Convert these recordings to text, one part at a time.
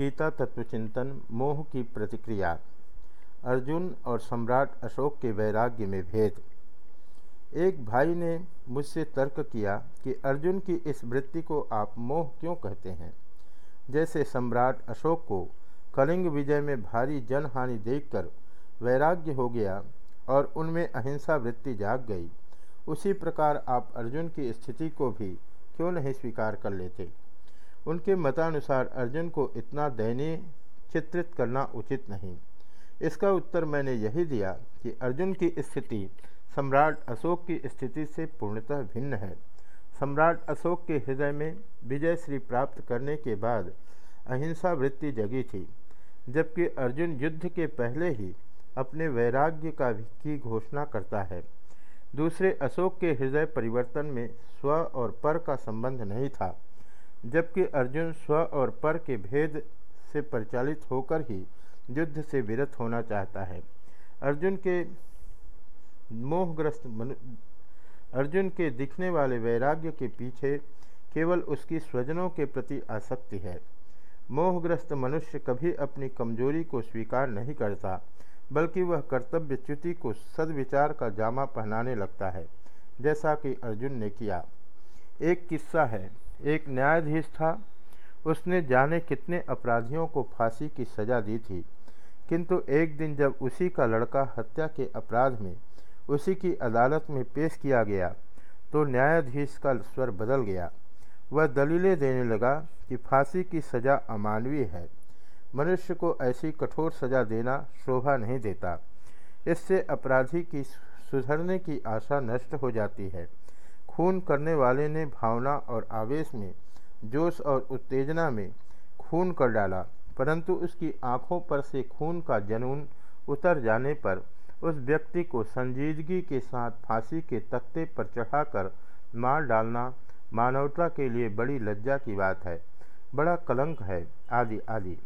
गीता तत्वचिंतन, मोह की प्रतिक्रिया, अर्जुन और सम्राट अशोक के वैराग्य में भेद। एक भाई ने मुझसे तर्क किया कि अर्जुन की इस वृत्ति को आप मोह क्यों कहते हैं? जैसे सम्राट अशोक को कलिंग विजय में भारी जनहानि देखकर वैराग्य हो गया और उनमें अहिंसा वृत्ति जाग गई, उसी प्रकार आप अर्जुन की स्थिति को भी क्यों नहीं स्वीकार कर लेते? उनके मतानुसार अर्जुन को इतना दयनीय चित्रित करना उचित नहीं। इसका उत्तर मैंने यही दिया कि अर्जुन की स्थिति सम्राट अशोक की स्थिति से पूर्णतः भिन्न है। सम्राट अशोक के हृदय में विजय श्री प्राप्त करने के बाद अहिंसा वृत्ति जगी थी, जबकि अर्जुन युद्ध के पहले ही अपने वैराग्य का की घोषणा करता है। दूसरे अशोक के हृदय परिवर्तन में स्व और पर का संबंध नहीं था। जबकि अर्जुन स्व और पर के भेद से परिचालित होकर ही युद्ध से विरत होना चाहता है। अर्जुन के मोहग्रस्त मनु, अर्जुन के दिखने वाले वैराग्य के पीछे केवल उसकी स्वजनों के प्रति आसक्ति है। मोहग्रस्त मनुष्य कभी अपनी कमज़ोरी को स्वीकार नहीं करता, बल्कि वह कर्तव्य च्युति को सदविचार का जामा पहनाने लगता है, जैसा कि अर्जुन ने किया। एक किस्सा है। एक न्यायाधीश था। उसने जाने कितने अपराधियों को फांसी की सज़ा दी थी। किंतु एक दिन जब उसी का लड़का हत्या के अपराध में उसी की अदालत में पेश किया गया तो न्यायाधीश का स्वर बदल गया। वह दलीलें देने लगा कि फांसी की सज़ा अमानवीय है। मनुष्य को ऐसी कठोर सज़ा देना शोभा नहीं देता। इससे अपराधी की सुधरने की आशा नष्ट हो जाती है। खून करने वाले ने भावना और आवेश में जोश और उत्तेजना में खून कर डाला, परंतु उसकी आँखों पर से खून का जनून उतर जाने पर उस व्यक्ति को संजीदगी के साथ फांसी के तख्ते पर चढ़ाकर मार डालना मानवता के लिए बड़ी लज्जा की बात है, बड़ा कलंक है, आदि आदि।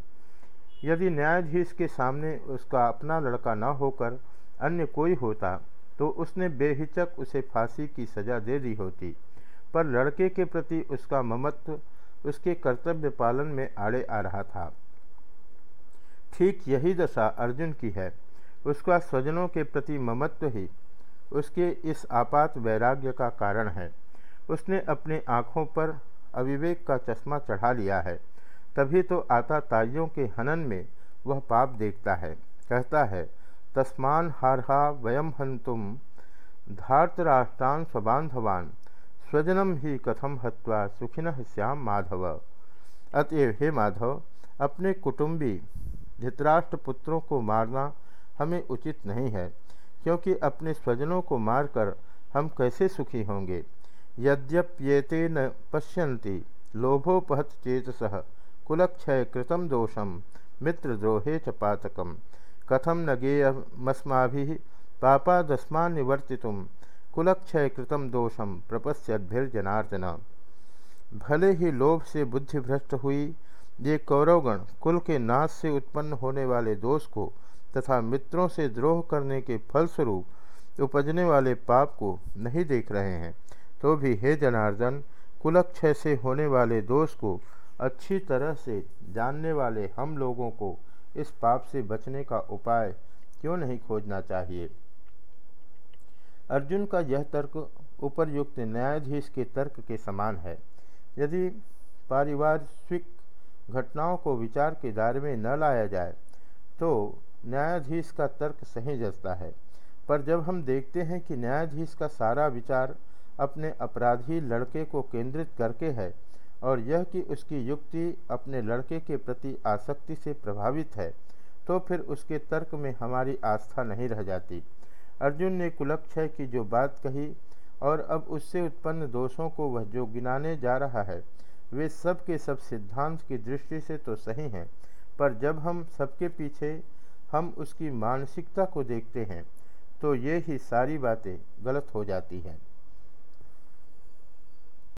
यदि न्यायाधीश के सामने उसका अपना लड़का न होकर अन्य कोई होता तो उसने बेहिचक उसे फांसी की सज़ा दे दी होती। पर लड़के के प्रति उसका ममत्व उसके कर्तव्य पालन में आड़े आ रहा था। ठीक यही दशा अर्जुन की है। उसका स्वजनों के प्रति ममत्व ही उसके इस आपात वैराग्य का कारण है। उसने अपनी आँखों पर अविवेक का चश्मा चढ़ा लिया है। तभी तो आता ताइयों के हनन में वह पाप देखता है, कहता है तस्मान हारहा वयम हंतुम धार्तराष्ट्रान स्वबांधवान स्वजनम ही कथम हत्वा सुखिन श्याम माधव। अतएव हे माधव, अपने कुटुंबी धृतराष्ट्र पुत्रों को मारना हमें उचित नहीं है, क्योंकि अपने स्वजनों को मारकर हम कैसे सुखी होंगे? यद्यप्येते न पश्यन्ति, लोभोपहत चेतस कुलक्षय कृतम दोषम मित्रद्रोहे च पातकम। कथम न गेयमस्मा पापादस्मा निवर्ति कुलक्षय कृतम दोषम प्रपश्यद्भिर्जनार्दन। भले ही लोभ से बुद्धि भ्रष्ट हुई, ये कौरवगण कुल के नाश से उत्पन्न होने वाले दोष को तथा मित्रों से द्रोह करने के फलस्वरूप उपजने वाले पाप को नहीं देख रहे हैं तो भी हे जनार्दन, कुलक्षय से होने वाले दोष को अच्छी तरह से जानने वाले हम लोगों को इस पाप से बचने का उपाय क्यों नहीं खोजना चाहिए? अर्जुन का यह तर्क उपरयुक्त न्यायाधीश के तर्क के समान है। यदि पारिवारिक घटनाओं को विचार के दायरे में न लाया जाए तो न्यायाधीश का तर्क सही जचता है। पर जब हम देखते हैं कि न्यायाधीश का सारा विचार अपने अपराधी लड़के को केंद्रित करके है और यह कि उसकी युक्ति अपने लड़के के प्रति आसक्ति से प्रभावित है तो फिर उसके तर्क में हमारी आस्था नहीं रह जाती। अर्जुन ने कुलक्षय की जो बात कही और अब उससे उत्पन्न दोषों को वह जो गिनाने जा रहा है, वे सब के सब सिद्धांत की दृष्टि से तो सही हैं, पर जब हम सबके पीछे हम उसकी मानसिकता को देखते हैं तो ये ही सारी बातें गलत हो जाती हैं।